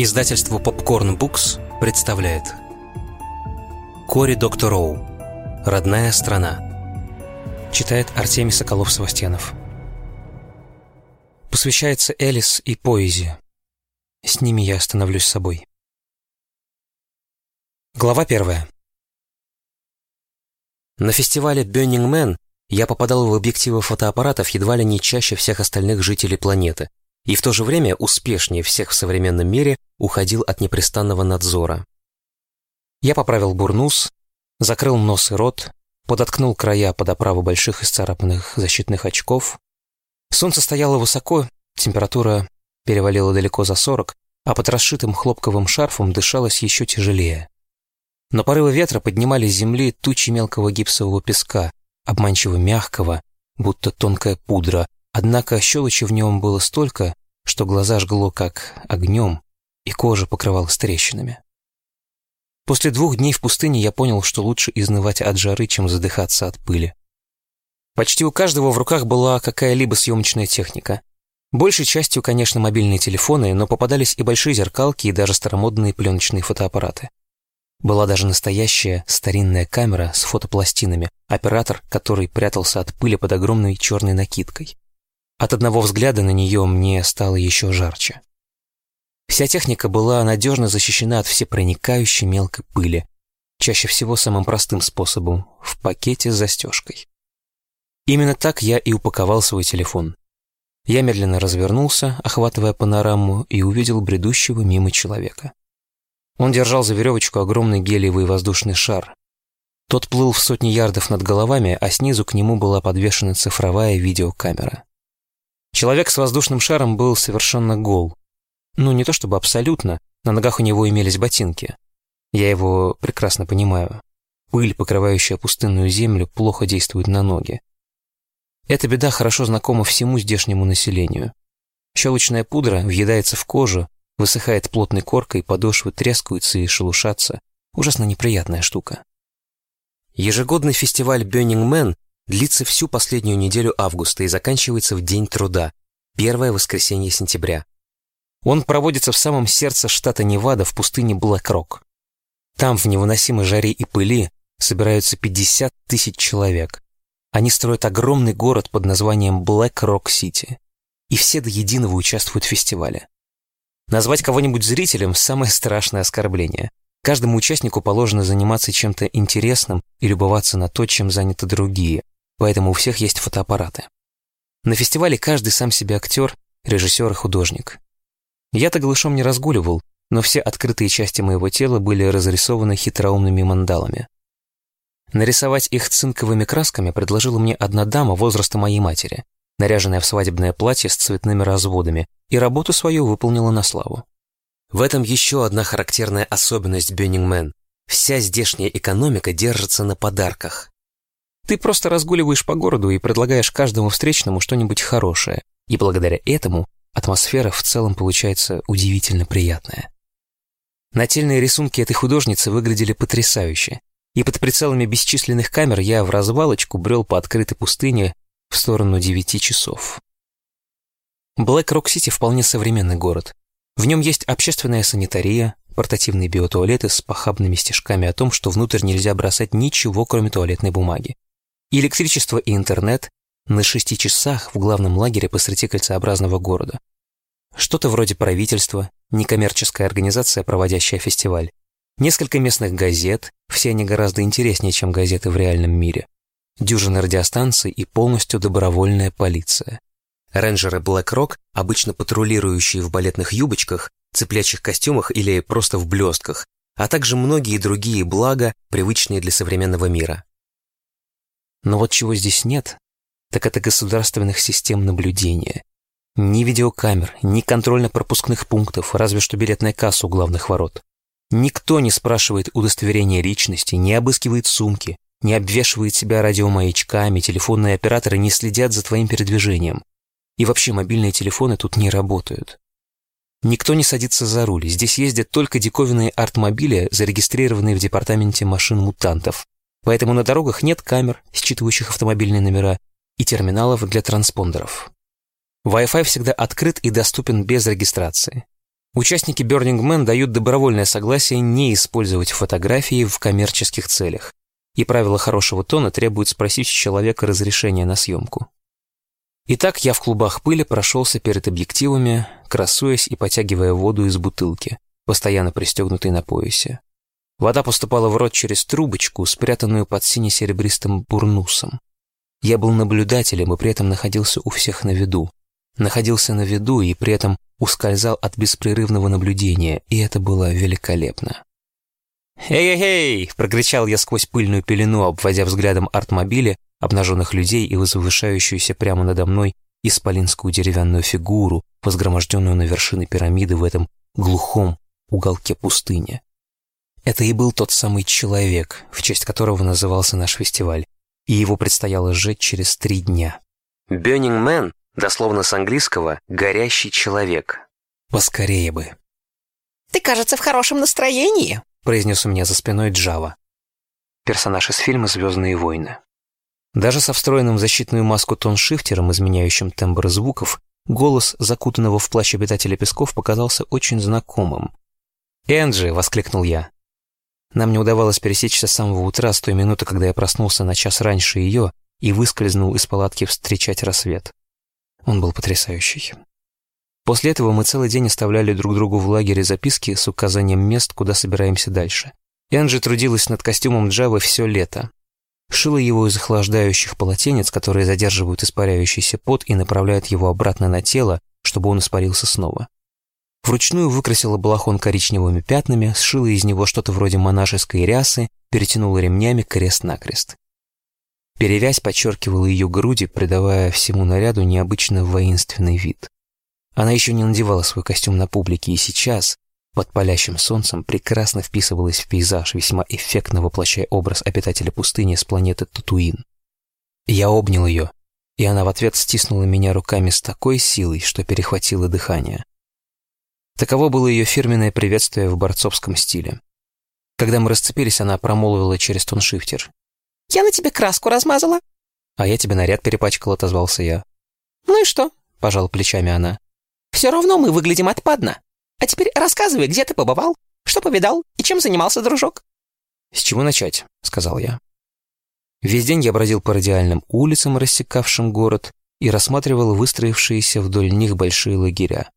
Издательство Popcorn Books представляет Кори Доктор Роу Родная страна Читает Артемий Соколов-Савастьянов Посвящается Элис и поэзии. С ними я становлюсь собой. Глава первая. На фестивале Burning Man я попадал в объективы фотоаппаратов едва ли не чаще всех остальных жителей планеты, и в то же время успешнее всех в современном мире уходил от непрестанного надзора. Я поправил бурнус, закрыл нос и рот, подоткнул края под оправу больших исцарапанных защитных очков. Солнце стояло высоко, температура перевалила далеко за сорок, а под расшитым хлопковым шарфом дышалось еще тяжелее. Но порывы ветра поднимали с земли тучи мелкого гипсового песка, обманчиво мягкого, будто тонкая пудра, однако щелочи в нем было столько, что глаза жгло как огнем, и кожа покрывалась трещинами. После двух дней в пустыне я понял, что лучше изнывать от жары, чем задыхаться от пыли. Почти у каждого в руках была какая-либо съемочная техника. Большей частью, конечно, мобильные телефоны, но попадались и большие зеркалки, и даже старомодные пленочные фотоаппараты. Была даже настоящая старинная камера с фотопластинами, оператор, который прятался от пыли под огромной черной накидкой. От одного взгляда на нее мне стало еще жарче. Вся техника была надежно защищена от всепроникающей мелкой пыли, чаще всего самым простым способом — в пакете с застежкой. Именно так я и упаковал свой телефон. Я медленно развернулся, охватывая панораму, и увидел бредущего мимо человека. Он держал за веревочку огромный гелиевый воздушный шар. Тот плыл в сотни ярдов над головами, а снизу к нему была подвешена цифровая видеокамера. Человек с воздушным шаром был совершенно гол. Ну, не то чтобы абсолютно, на ногах у него имелись ботинки. Я его прекрасно понимаю. Пыль, покрывающая пустынную землю, плохо действует на ноги. Эта беда хорошо знакома всему здешнему населению. Щелочная пудра въедается в кожу, Высыхает плотной коркой, подошвы трескаются и шелушатся. Ужасно неприятная штука. Ежегодный фестиваль Burning длится всю последнюю неделю августа и заканчивается в День труда, первое воскресенье сентября. Он проводится в самом сердце штата Невада в пустыне Блэк-Рок. Там в невыносимой жаре и пыли собираются 50 тысяч человек. Они строят огромный город под названием Блэк-Рок-Сити. И все до единого участвуют в фестивале. Назвать кого-нибудь зрителем – самое страшное оскорбление. Каждому участнику положено заниматься чем-то интересным и любоваться на то, чем заняты другие, поэтому у всех есть фотоаппараты. На фестивале каждый сам себе актер, режиссер и художник. Я-то голышом не разгуливал, но все открытые части моего тела были разрисованы хитроумными мандалами. Нарисовать их цинковыми красками предложила мне одна дама возраста моей матери – наряженная в свадебное платье с цветными разводами, и работу свою выполнила на славу. В этом еще одна характерная особенность Бённингмен. Вся здешняя экономика держится на подарках. Ты просто разгуливаешь по городу и предлагаешь каждому встречному что-нибудь хорошее, и благодаря этому атмосфера в целом получается удивительно приятная. Нательные рисунки этой художницы выглядели потрясающе, и под прицелами бесчисленных камер я в развалочку брел по открытой пустыне в сторону девяти часов. Блэк-Рок-Сити вполне современный город. В нем есть общественная санитария, портативные биотуалеты с похабными стежками о том, что внутрь нельзя бросать ничего, кроме туалетной бумаги. Электричество и интернет на шести часах в главном лагере посреди кольцеобразного города. Что-то вроде правительства, некоммерческая организация, проводящая фестиваль. Несколько местных газет, все они гораздо интереснее, чем газеты в реальном мире дюжина радиостанций и полностью добровольная полиция. Рейнджеры Black Rock, обычно патрулирующие в балетных юбочках, цеплячих костюмах или просто в блестках, а также многие другие блага, привычные для современного мира. Но вот чего здесь нет, так это государственных систем наблюдения. Ни видеокамер, ни контрольно-пропускных пунктов, разве что билетная касса у главных ворот. Никто не спрашивает удостоверения личности, не обыскивает сумки, не обвешивает себя радиомаячками, телефонные операторы не следят за твоим передвижением. И вообще мобильные телефоны тут не работают. Никто не садится за руль. Здесь ездят только диковинные артмобили, зарегистрированные в департаменте машин мутантов. Поэтому на дорогах нет камер, считывающих автомобильные номера, и терминалов для транспондеров. Wi-Fi всегда открыт и доступен без регистрации. Участники Burning Man дают добровольное согласие не использовать фотографии в коммерческих целях, и правила хорошего тона требуют спросить у человека разрешения на съемку. Итак, я в клубах пыли прошелся перед объективами, красуясь и потягивая воду из бутылки, постоянно пристегнутой на поясе. Вода поступала в рот через трубочку, спрятанную под сине-серебристым бурнусом. Я был наблюдателем и при этом находился у всех на виду. Находился на виду и при этом ускользал от беспрерывного наблюдения, и это было великолепно. «Эй-эй-эй!» — прокричал я сквозь пыльную пелену, обводя взглядом артмобиля, обнаженных людей и возвышающуюся прямо надо мной исполинскую деревянную фигуру, возгроможденную на вершине пирамиды в этом глухом уголке пустыни. Это и был тот самый человек, в честь которого назывался наш фестиваль, и его предстояло сжечь через три дня. «Burning Man», дословно с английского «горящий человек». Поскорее бы. «Ты, кажется, в хорошем настроении», произнес у меня за спиной Джава. Персонаж из фильма «Звездные войны». Даже со встроенным в защитную маску тоншифтером, изменяющим тембр звуков, голос закутанного в плащ обитателя песков показался очень знакомым. «Энджи!» — воскликнул я. Нам не удавалось пересечься с самого утра, с той минуты, когда я проснулся на час раньше ее и выскользнул из палатки встречать рассвет. Он был потрясающий. После этого мы целый день оставляли друг другу в лагере записки с указанием мест, куда собираемся дальше. Энджи трудилась над костюмом Джавы все лето. Шила его из охлаждающих полотенец, которые задерживают испаряющийся пот и направляют его обратно на тело, чтобы он испарился снова. Вручную выкрасила балахон коричневыми пятнами, сшила из него что-то вроде монашеской рясы, перетянула ремнями крест-накрест. Перевязь подчеркивала ее груди, придавая всему наряду необычно воинственный вид. Она еще не надевала свой костюм на публике, и сейчас, под палящим солнцем, прекрасно вписывалась в пейзаж, весьма эффектно воплощая образ обитателя пустыни с планеты Татуин. Я обнял ее, и она в ответ стиснула меня руками с такой силой, что перехватило дыхание. Таково было ее фирменное приветствие в борцовском стиле. Когда мы расцепились, она промолвила через тоншифтер. «Я на тебе краску размазала». «А я тебе наряд перепачкал», — отозвался я. «Ну и что?» — пожал плечами она. Все равно мы выглядим отпадно. А теперь рассказывай, где ты побывал, что повидал и чем занимался, дружок?» «С чего начать?» — сказал я. Весь день я бродил по радиальным улицам, рассекавшим город, и рассматривал выстроившиеся вдоль них большие лагеря.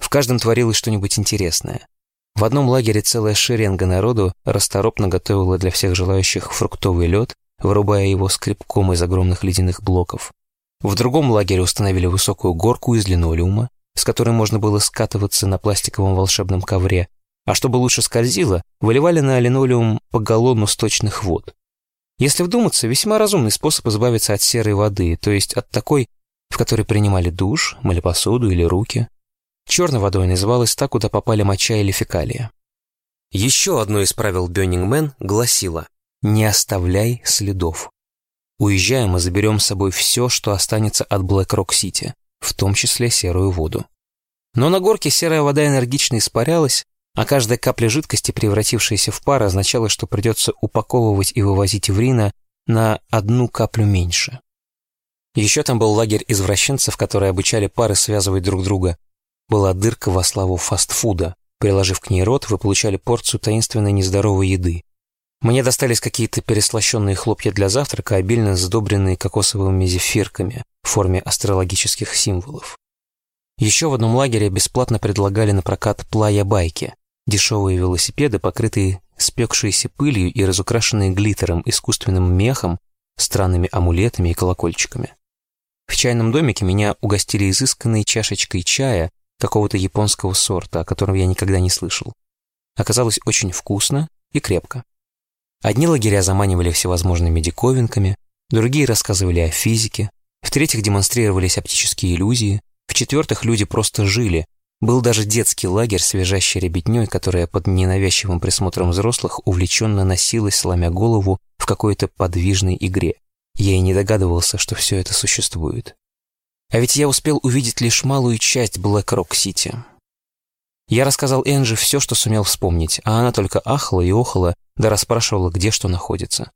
В каждом творилось что-нибудь интересное. В одном лагере целая шеренга народу расторопно готовила для всех желающих фруктовый лед, вырубая его скребком из огромных ледяных блоков. В другом лагере установили высокую горку из линолеума, с которой можно было скатываться на пластиковом волшебном ковре, а чтобы лучше скользило, выливали на линолеум по галлону сточных вод. Если вдуматься, весьма разумный способ избавиться от серой воды, то есть от такой, в которой принимали душ, мыли посуду или руки. Черной водой называлась та, куда попали моча или фекалия. Еще одно из правил Бённингмен гласило «Не оставляй следов». Уезжая, мы заберем с собой все, что останется от Блэк-Рок-Сити в том числе серую воду. Но на горке серая вода энергично испарялась, а каждая капля жидкости, превратившаяся в пар, означала, что придется упаковывать и вывозить в Рино на одну каплю меньше. Еще там был лагерь извращенцев, которые обучали пары связывать друг друга. Была дырка во славу фастфуда. Приложив к ней рот, вы получали порцию таинственной нездоровой еды. Мне достались какие-то переслащенные хлопья для завтрака, обильно сдобренные кокосовыми зефирками в форме астрологических символов. Еще в одном лагере бесплатно предлагали на прокат плая-байки, дешевые велосипеды, покрытые спекшейся пылью и разукрашенные глиттером, искусственным мехом, странными амулетами и колокольчиками. В чайном домике меня угостили изысканной чашечкой чая какого-то японского сорта, о котором я никогда не слышал. Оказалось очень вкусно и крепко. Одни лагеря заманивали всевозможными диковинками, другие рассказывали о физике, в-третьих, демонстрировались оптические иллюзии, в-четвертых, люди просто жили. Был даже детский лагерь с визжащей ребятней, которая под ненавязчивым присмотром взрослых увлеченно носилась, сломя голову в какой-то подвижной игре. Я и не догадывался, что все это существует. А ведь я успел увидеть лишь малую часть Блэк-Рок-Сити. Я рассказал Энджи все, что сумел вспомнить, а она только ахала и охала, да расспрашивала, где что находится.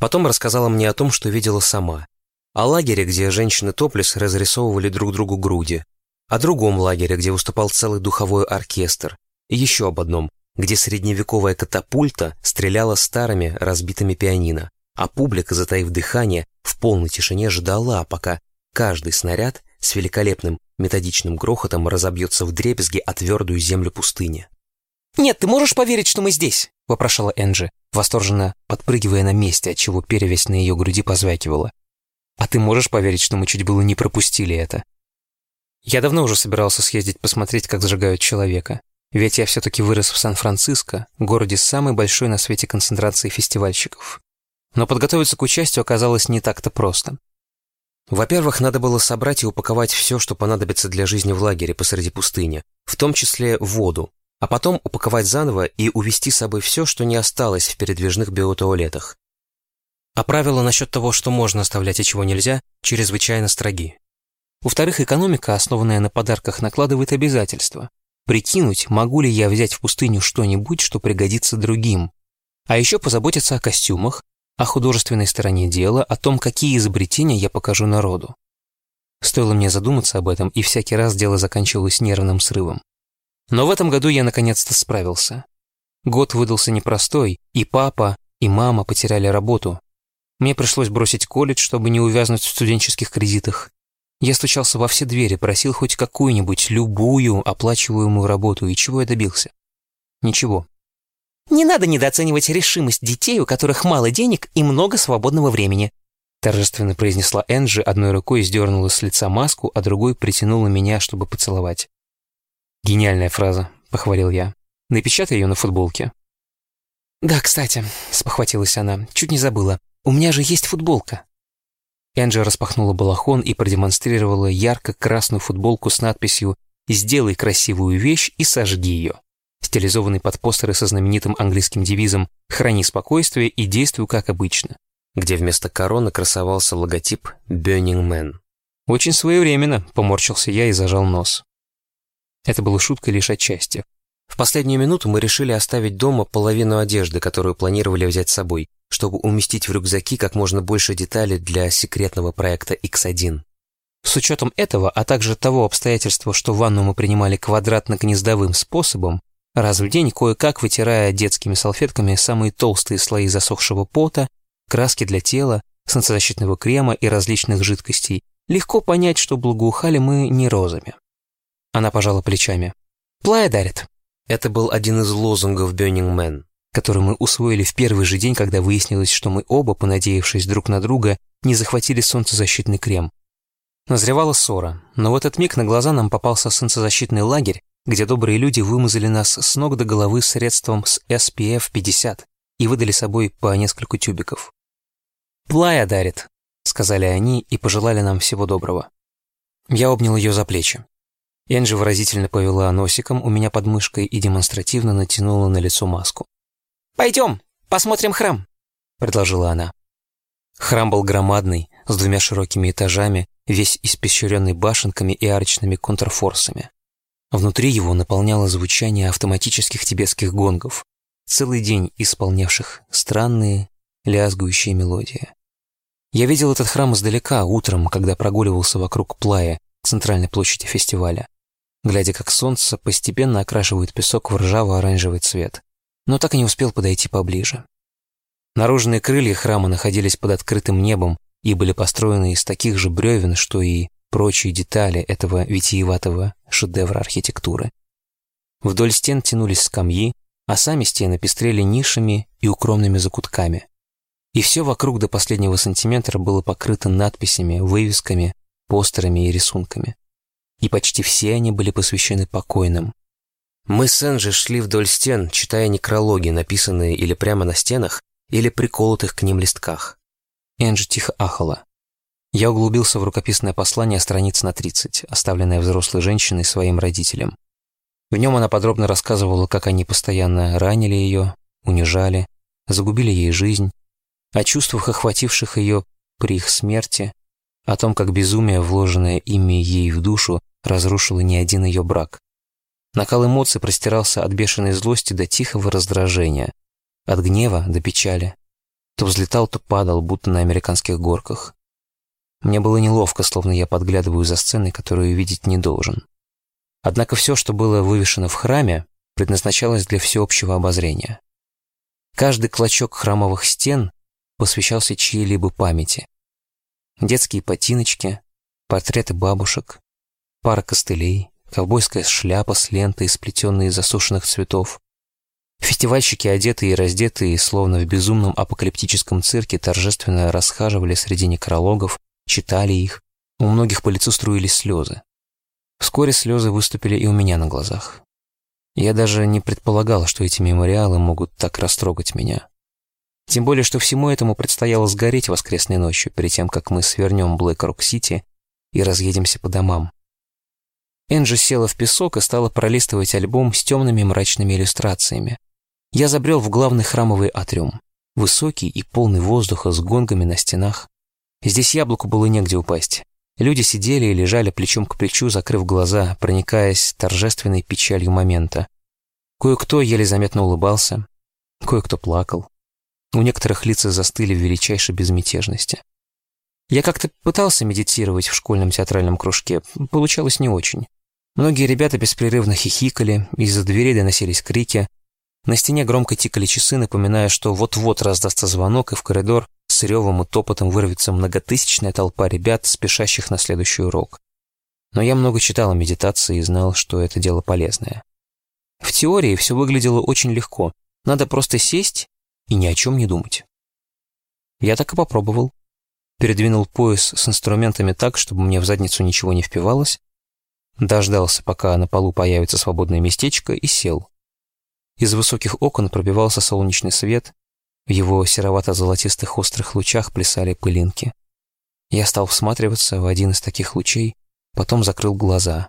Потом рассказала мне о том, что видела сама. О лагере, где женщины топлес разрисовывали друг другу груди. о другом лагере, где выступал целый духовой оркестр, и еще об одном, где средневековая катапульта стреляла старыми разбитыми пианино, а публика, затаив дыхание, в полной тишине ждала, пока каждый снаряд с великолепным методичным грохотом разобьется в дребезги о твердую землю пустыни. «Нет, ты можешь поверить, что мы здесь?» — вопрошала Энджи, восторженно подпрыгивая на месте, отчего перевязь на ее груди позвякивала. «А ты можешь поверить, что мы чуть было не пропустили это?» Я давно уже собирался съездить посмотреть, как сжигают человека. Ведь я все-таки вырос в Сан-Франциско, городе с самой большой на свете концентрацией фестивальщиков. Но подготовиться к участию оказалось не так-то просто. Во-первых, надо было собрать и упаковать все, что понадобится для жизни в лагере посреди пустыни, в том числе воду, а потом упаковать заново и увезти с собой все, что не осталось в передвижных биотуалетах. А правила насчет того, что можно оставлять и чего нельзя, чрезвычайно строги. Во-вторых, экономика, основанная на подарках, накладывает обязательства. Прикинуть, могу ли я взять в пустыню что-нибудь, что пригодится другим. А еще позаботиться о костюмах, о художественной стороне дела, о том, какие изобретения я покажу народу. Стоило мне задуматься об этом, и всякий раз дело заканчивалось нервным срывом. Но в этом году я наконец-то справился. Год выдался непростой, и папа, и мама потеряли работу. Мне пришлось бросить колледж, чтобы не увязнуть в студенческих кредитах. Я стучался во все двери, просил хоть какую-нибудь, любую оплачиваемую работу, и чего я добился? Ничего. «Не надо недооценивать решимость детей, у которых мало денег и много свободного времени», торжественно произнесла Энджи, одной рукой сдернула с лица маску, а другой притянула меня, чтобы поцеловать. «Гениальная фраза», — похвалил я. «Напечатай ее на футболке». «Да, кстати», — спохватилась она, — «чуть не забыла. У меня же есть футболка». Энджи распахнула балахон и продемонстрировала ярко-красную футболку с надписью «Сделай красивую вещь и сожги ее», стилизованный под постеры со знаменитым английским девизом «Храни спокойствие и действуй как обычно», где вместо короны красовался логотип «Burning Man». «Очень своевременно», — поморщился я и зажал нос. Это было шуткой лишь отчасти. В последнюю минуту мы решили оставить дома половину одежды, которую планировали взять с собой, чтобы уместить в рюкзаки как можно больше деталей для секретного проекта X1. С учетом этого, а также того обстоятельства, что ванну мы принимали квадратно-гнездовым способом, раз в день кое-как вытирая детскими салфетками самые толстые слои засохшего пота, краски для тела, солнцезащитного крема и различных жидкостей, легко понять, что благоухали мы не розами. Она пожала плечами. «Плая дарит». Это был один из лозунгов Burning Man который мы усвоили в первый же день, когда выяснилось, что мы оба, понадеявшись друг на друга, не захватили солнцезащитный крем. Назревала ссора, но в этот миг на глаза нам попался солнцезащитный лагерь, где добрые люди вымазали нас с ног до головы средством с SPF 50 и выдали собой по несколько тюбиков. «Плая дарит», — сказали они и пожелали нам всего доброго. Я обнял ее за плечи. Энджи выразительно повела носиком у меня под мышкой и демонстративно натянула на лицо маску. «Пойдем, посмотрим храм», — предложила она. Храм был громадный, с двумя широкими этажами, весь испещренный башенками и арочными контрфорсами. Внутри его наполняло звучание автоматических тибетских гонгов, целый день исполнявших странные, лязгающие мелодии. Я видел этот храм издалека утром, когда прогуливался вокруг Плая, центральной площади фестиваля, глядя, как солнце постепенно окрашивает песок в ржаво-оранжевый цвет но так и не успел подойти поближе. Наружные крылья храма находились под открытым небом и были построены из таких же бревен, что и прочие детали этого витиеватого шедевра архитектуры. Вдоль стен тянулись скамьи, а сами стены пестрели нишами и укромными закутками. И все вокруг до последнего сантиметра было покрыто надписями, вывесками, постерами и рисунками. И почти все они были посвящены покойным, мы с Энджи шли вдоль стен, читая некрологи, написанные или прямо на стенах, или приколотых к ним листках. Энджи тихо ахала. Я углубился в рукописное послание страниц на 30, оставленное взрослой женщиной своим родителям. В нем она подробно рассказывала, как они постоянно ранили ее, унижали, загубили ей жизнь, о чувствах, охвативших ее при их смерти, о том, как безумие, вложенное ими ей в душу, разрушило не один ее брак. Накал эмоций простирался от бешеной злости до тихого раздражения, от гнева до печали. То взлетал, то падал, будто на американских горках. Мне было неловко, словно я подглядываю за сценой, которую видеть не должен. Однако все, что было вывешено в храме, предназначалось для всеобщего обозрения. Каждый клочок храмовых стен посвящался чьей-либо памяти. Детские ботиночки, портреты бабушек, пара костылей, ковбойская шляпа с лентой, сплетенной из засушенных цветов. Фестивальщики, одетые и раздетые, словно в безумном апокалиптическом цирке, торжественно расхаживали среди некрологов, читали их. У многих по лицу струились слезы. Вскоре слезы выступили и у меня на глазах. Я даже не предполагал, что эти мемориалы могут так растрогать меня. Тем более, что всему этому предстояло сгореть воскресной ночью, перед тем, как мы свернем Блэк-Рок-Сити и разъедемся по домам. Энджи села в песок и стала пролистывать альбом с темными мрачными иллюстрациями. Я забрел в главный храмовый атриум, высокий и полный воздуха с гонгами на стенах. Здесь яблоку было негде упасть. Люди сидели и лежали плечом к плечу, закрыв глаза, проникаясь торжественной печалью момента. Кое-кто еле заметно улыбался, кое-кто плакал. У некоторых лица застыли в величайшей безмятежности. Я как-то пытался медитировать в школьном театральном кружке, получалось не очень. Многие ребята беспрерывно хихикали, из-за дверей доносились крики. На стене громко тикали часы, напоминая, что вот-вот раздастся звонок, и в коридор с ревом и топотом вырвется многотысячная толпа ребят, спешащих на следующий урок. Но я много читал о медитации и знал, что это дело полезное. В теории все выглядело очень легко. Надо просто сесть и ни о чем не думать. Я так и попробовал. Передвинул пояс с инструментами так, чтобы мне в задницу ничего не впивалось, дождался, пока на полу появится свободное местечко, и сел. Из высоких окон пробивался солнечный свет, в его серовато-золотистых острых лучах плясали пылинки. Я стал всматриваться в один из таких лучей, потом закрыл глаза.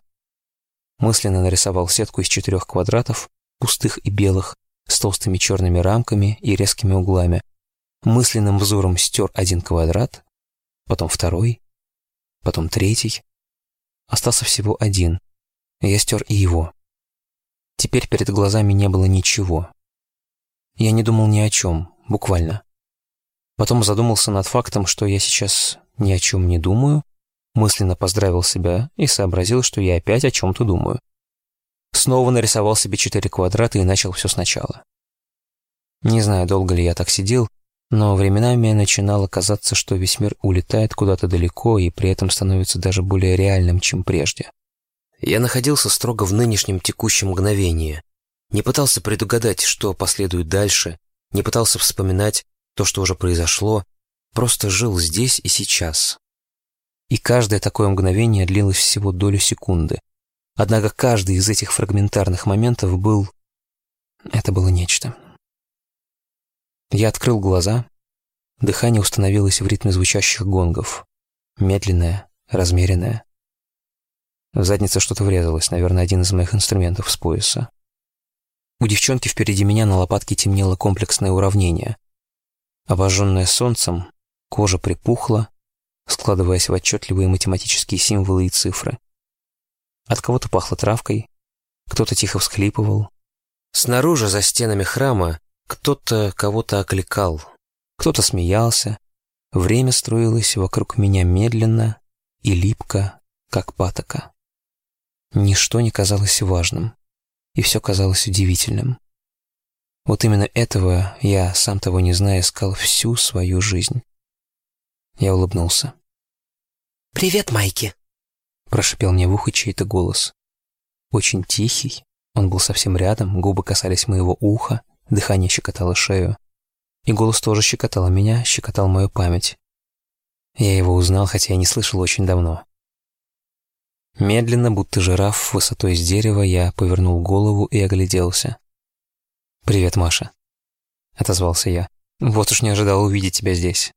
Мысленно нарисовал сетку из четырех квадратов, пустых и белых, с толстыми черными рамками и резкими углами. Мысленным взором стер один квадрат, потом второй, потом третий. Остался всего один. Я стер и его. Теперь перед глазами не было ничего. Я не думал ни о чем, буквально. Потом задумался над фактом, что я сейчас ни о чем не думаю, мысленно поздравил себя и сообразил, что я опять о чем-то думаю. Снова нарисовал себе четыре квадрата и начал все сначала. Не знаю, долго ли я так сидел, но временами начинало казаться, что весь мир улетает куда-то далеко и при этом становится даже более реальным, чем прежде. Я находился строго в нынешнем текущем мгновении. Не пытался предугадать, что последует дальше, не пытался вспоминать то, что уже произошло, просто жил здесь и сейчас. И каждое такое мгновение длилось всего долю секунды. Однако каждый из этих фрагментарных моментов был... Это было нечто. Я открыл глаза. Дыхание установилось в ритме звучащих гонгов. Медленное, размеренное. В задницу что-то врезалось, наверное, один из моих инструментов с пояса. У девчонки впереди меня на лопатке темнело комплексное уравнение. Обожженное солнцем, кожа припухла, складываясь в отчетливые математические символы и цифры. От кого-то пахло травкой, кто-то тихо всхлипывал. Снаружи, за стенами храма, кто-то кого-то окликал, кто-то смеялся. Время струилось вокруг меня медленно и липко, как патока. Ничто не казалось важным и все казалось удивительным. Вот именно этого я, сам того не зная, искал всю свою жизнь. Я улыбнулся. «Привет, Майки!» Прошипел мне в ухо чей-то голос. Очень тихий, он был совсем рядом, губы касались моего уха, дыхание щекотало шею. И голос тоже щекотал меня, щекотал мою память. Я его узнал, хотя я не слышал очень давно. Медленно, будто жираф высотой с дерева, я повернул голову и огляделся. «Привет, Маша», — отозвался я. «Вот уж не ожидал увидеть тебя здесь».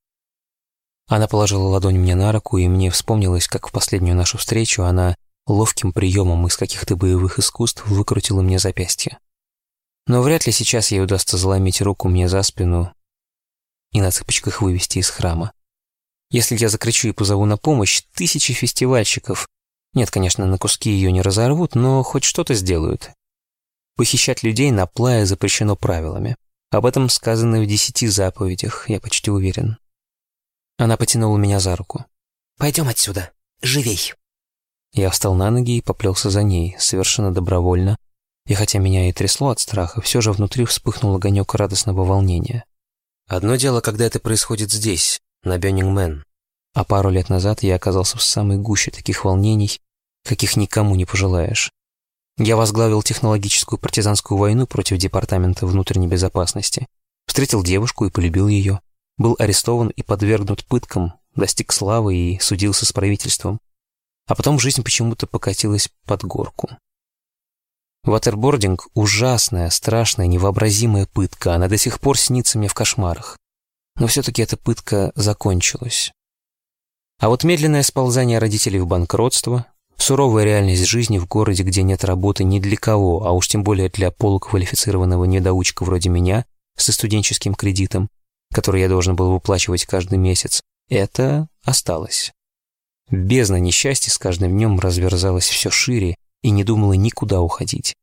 Она положила ладонь мне на руку, и мне вспомнилось, как в последнюю нашу встречу она ловким приемом из каких-то боевых искусств выкрутила мне запястье. Но вряд ли сейчас ей удастся заломить руку мне за спину и на цыпочках вывести из храма. Если я закричу и позову на помощь, тысячи фестивальщиков нет, конечно, на куски ее не разорвут, но хоть что-то сделают. Похищать людей на плае запрещено правилами. Об этом сказано в десяти заповедях, я почти уверен. Она потянула меня за руку. «Пойдем отсюда. Живей!» Я встал на ноги и поплелся за ней, совершенно добровольно, и хотя меня и трясло от страха, все же внутри вспыхнул огонек радостного волнения. Одно дело, когда это происходит здесь, на Бённингмен. А пару лет назад я оказался в самой гуще таких волнений, каких никому не пожелаешь. Я возглавил технологическую партизанскую войну против Департамента внутренней безопасности, встретил девушку и полюбил ее, был арестован и подвергнут пыткам, достиг славы и судился с правительством. А потом жизнь почему-то покатилась под горку. Ватербординг — ужасная, страшная, невообразимая пытка. Она до сих пор снится мне в кошмарах. Но все-таки эта пытка закончилась. А вот медленное сползание родителей в банкротство, суровая реальность жизни в городе, где нет работы ни для кого, а уж тем более для полуквалифицированного недоучка вроде меня со студенческим кредитом, который я должен был выплачивать каждый месяц, это осталось. Бездна несчастья с каждым днем разверзалась все шире и не думала никуда уходить.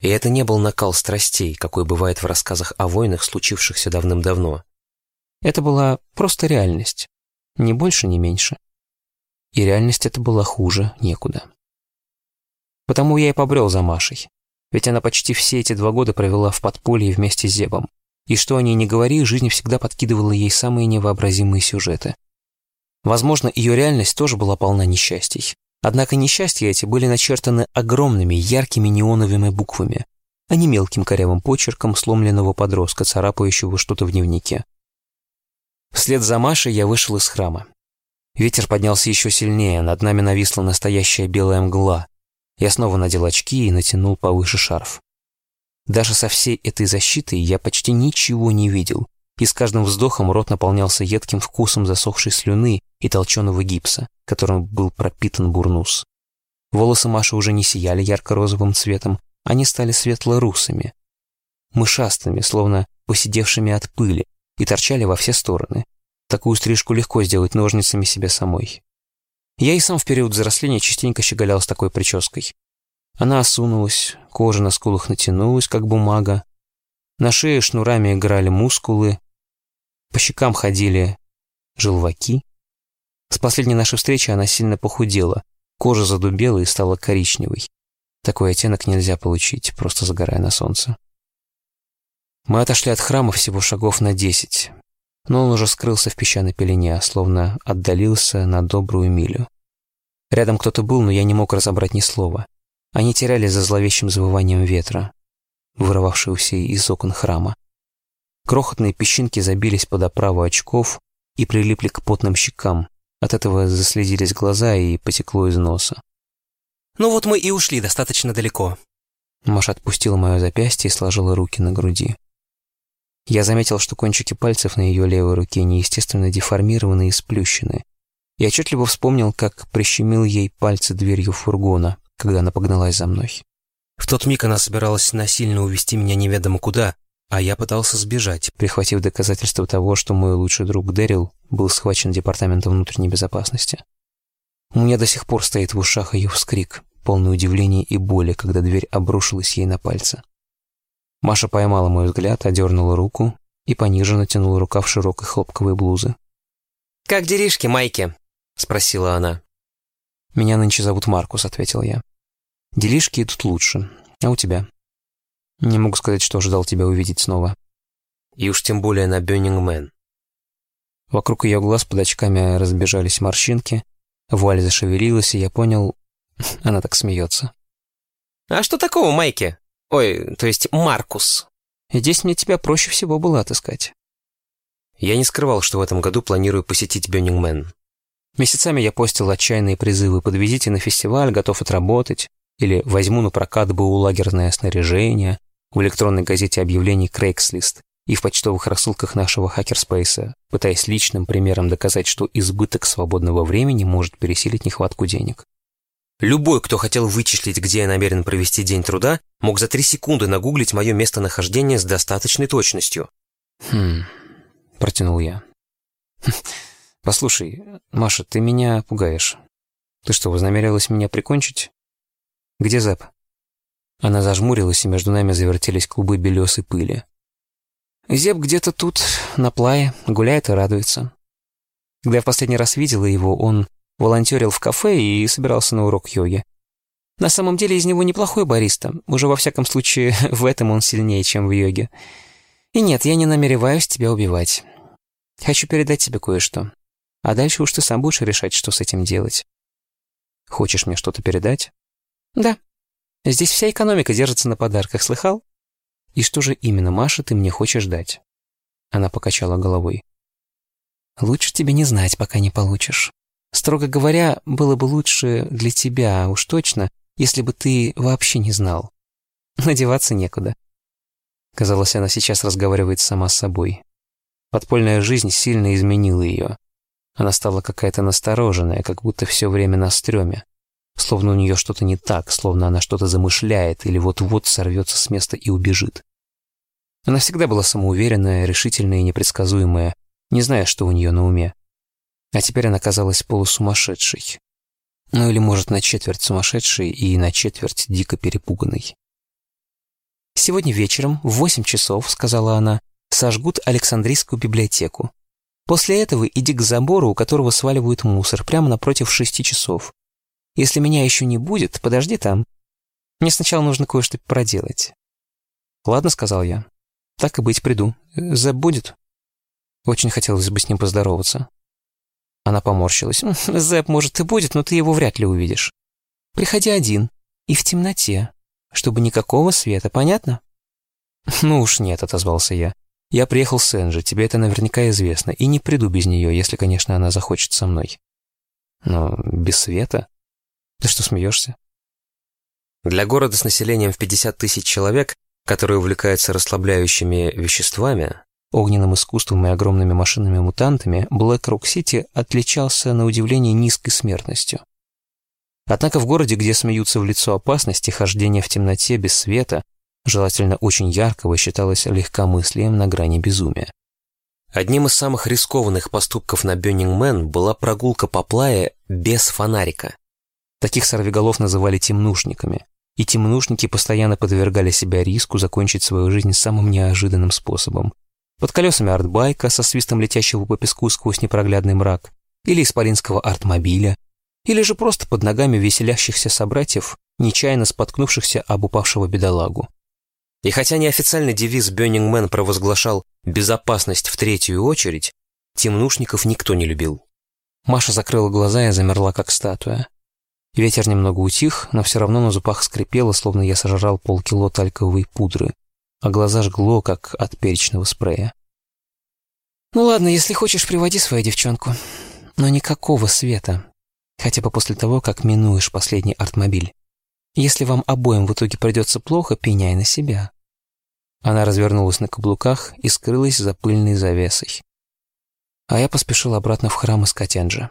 И это не был накал страстей, какой бывает в рассказах о войнах, случившихся давным-давно. Это была просто реальность, ни больше, ни меньше. И реальность эта была хуже некуда. Потому я и побрел за Машей, ведь она почти все эти два года провела в подполье вместе с Зебом. И что о ней не говори, жизнь всегда подкидывала ей самые невообразимые сюжеты. Возможно, ее реальность тоже была полна несчастий. Однако несчастья эти были начертаны огромными, яркими неоновыми буквами, а не мелким корявым почерком сломленного подростка, царапающего что-то в дневнике. Вслед за Машей я вышел из храма. Ветер поднялся еще сильнее, над нами нависла настоящая белая мгла. Я снова надел очки и натянул повыше шарф. Даже со всей этой защитой я почти ничего не видел, и с каждым вздохом рот наполнялся едким вкусом засохшей слюны и толченого гипса, которым был пропитан бурнус. Волосы Маши уже не сияли ярко-розовым цветом, они стали светло-русыми, мышастыми, словно посидевшими от пыли, и торчали во все стороны. Такую стрижку легко сделать ножницами себе самой. Я и сам в период взросления частенько щеголял с такой прической. Она осунулась, кожа на скулах натянулась, как бумага. На шее шнурами играли мускулы, по щекам ходили желваки. С последней нашей встречи она сильно похудела, кожа задубела и стала коричневой. Такой оттенок нельзя получить, просто загорая на солнце. Мы отошли от храма всего шагов на десять, но он уже скрылся в песчаной пелене, словно отдалился на добрую милю. Рядом кто-то был, но я не мог разобрать ни слова. Они терялись за зловещим завыванием ветра, вырывавшегося из окон храма. Крохотные песчинки забились под оправу очков и прилипли к потным щекам. От этого заслезились глаза и потекло из носа. «Ну вот мы и ушли достаточно далеко». Маша отпустила мое запястье и сложила руки на груди. Я заметил, что кончики пальцев на ее левой руке неестественно деформированы и сплющены. Я отчетливо вспомнил, как прищемил ей пальцы дверью фургона, когда она погналась за мной. В тот миг она собиралась насильно увести меня неведомо куда, а я пытался сбежать, прихватив доказательства того, что мой лучший друг Дэрил был схвачен Департаментом внутренней безопасности. У меня до сих пор стоит в ушах ее вскрик, полный удивления и боли, когда дверь обрушилась ей на пальцы. Маша поймала мой взгляд, одернула руку и пониже натянула рукав широкой хлопковой блузы. «Как делишки, Майки?» — спросила она. «Меня нынче зовут Маркус», — ответил я. «Делишки идут лучше. А у тебя?» «Не могу сказать, что ожидал тебя увидеть снова». «И уж тем более на Бённингмен». Вокруг ее глаз под очками разбежались морщинки, вуаль зашевелилась, и я понял, она так смеется. «А что такого, Майки? Ой, то есть Маркус?» «Здесь мне тебя проще всего было отыскать». Я не скрывал, что в этом году планирую посетить Бённингмен. Месяцами я постил отчаянные призывы «подвезите на фестиваль, готов отработать» или «возьму на прокат БУ лагерное снаряжение» в электронной газете объявлений Craigslist и в почтовых рассылках нашего хакерспейса, пытаясь личным примером доказать, что избыток свободного времени может пересилить нехватку денег. Любой, кто хотел вычислить, где я намерен провести день труда, мог за три секунды нагуглить мое местонахождение с достаточной точностью. «Хм...» — протянул я. «Послушай, Маша, ты меня пугаешь. Ты что, вознамерилась меня прикончить? Где Зэп?» Она зажмурилась, и между нами завертелись клубы белесой пыли. Зеб где-то тут, на плае, гуляет и радуется. Когда я в последний раз видела его, он волонтерил в кафе и собирался на урок йоги. На самом деле из него неплохой бариста, уже во всяком случае в этом он сильнее, чем в йоге. И нет, я не намереваюсь тебя убивать. Хочу передать тебе кое-что. А дальше уж ты сам будешь решать, что с этим делать. Хочешь мне что-то передать? Да. Здесь вся экономика держится на подарках, слыхал? И что же именно, Маша, ты мне хочешь дать? Она покачала головой. Лучше тебе не знать, пока не получишь. Строго говоря, было бы лучше для тебя, уж точно, если бы ты вообще не знал. Надеваться некуда. Казалось, она сейчас разговаривает сама с собой. Подпольная жизнь сильно изменила ее. Она стала какая-то настороженная, как будто все время на стреме. Словно у нее что-то не так, словно она что-то замышляет или вот-вот сорвется с места и убежит. Она всегда была самоуверенная, решительная и непредсказуемая, не зная, что у нее на уме. А теперь она казалась полусумасшедшей. Ну или, может, на четверть сумасшедшей и на четверть дико перепуганной. «Сегодня вечером в восемь часов, — сказала она, — сожгут Александрийскую библиотеку. После этого иди к забору, у которого сваливают мусор, прямо напротив шести часов. Если меня еще не будет, подожди там. Мне сначала нужно кое-что проделать». «Ладно», — сказал я. «Так и быть, приду. Зэп будет?» Очень хотелось бы с ним поздороваться. Она поморщилась. «Зэп, может, и будет, но ты его вряд ли увидишь. Приходи один. И в темноте. Чтобы никакого света, понятно?» «Ну уж нет», — отозвался я. «Я приехал с Энджи, тебе это наверняка известно, и не приду без нее, если, конечно, она захочет со мной». «Но без света? Ты что, смеешься?» Для города с населением в 50 тысяч человек, который увлекается расслабляющими веществами, огненным искусством и огромными машинами-мутантами, Блэк Рок-Сити отличался на удивление низкой смертностью. Однако в городе, где смеются в лицо опасности, хождение в темноте без света, желательно очень яркого, считалось легкомыслием на грани безумия. Одним из самых рискованных поступков на Бённингмен была прогулка по плае без фонарика. Таких сорвиголов называли темнушниками, и темнушники постоянно подвергали себя риску закончить свою жизнь самым неожиданным способом под колесами артбайка со свистом летящего по песку сквозь непроглядный мрак, или исполинского артмобиля, или же просто под ногами веселящихся собратьев, нечаянно споткнувшихся об упавшего бедолагу. И хотя неофициальный девиз Бённингмен провозглашал «безопасность в третью очередь», темнушников никто не любил. Маша закрыла глаза и замерла, как статуя. Ветер немного утих, но все равно на зубах скрипело, словно я сожрал полкило тальковой пудры а глаза жгло, как от перечного спрея. «Ну ладно, если хочешь, приводи свою девчонку. Но никакого света. Хотя бы после того, как минуешь последний артмобиль. Если вам обоим в итоге придется плохо, пеняй на себя». Она развернулась на каблуках и скрылась за пыльной завесой. А я поспешил обратно в храм искать Энджи.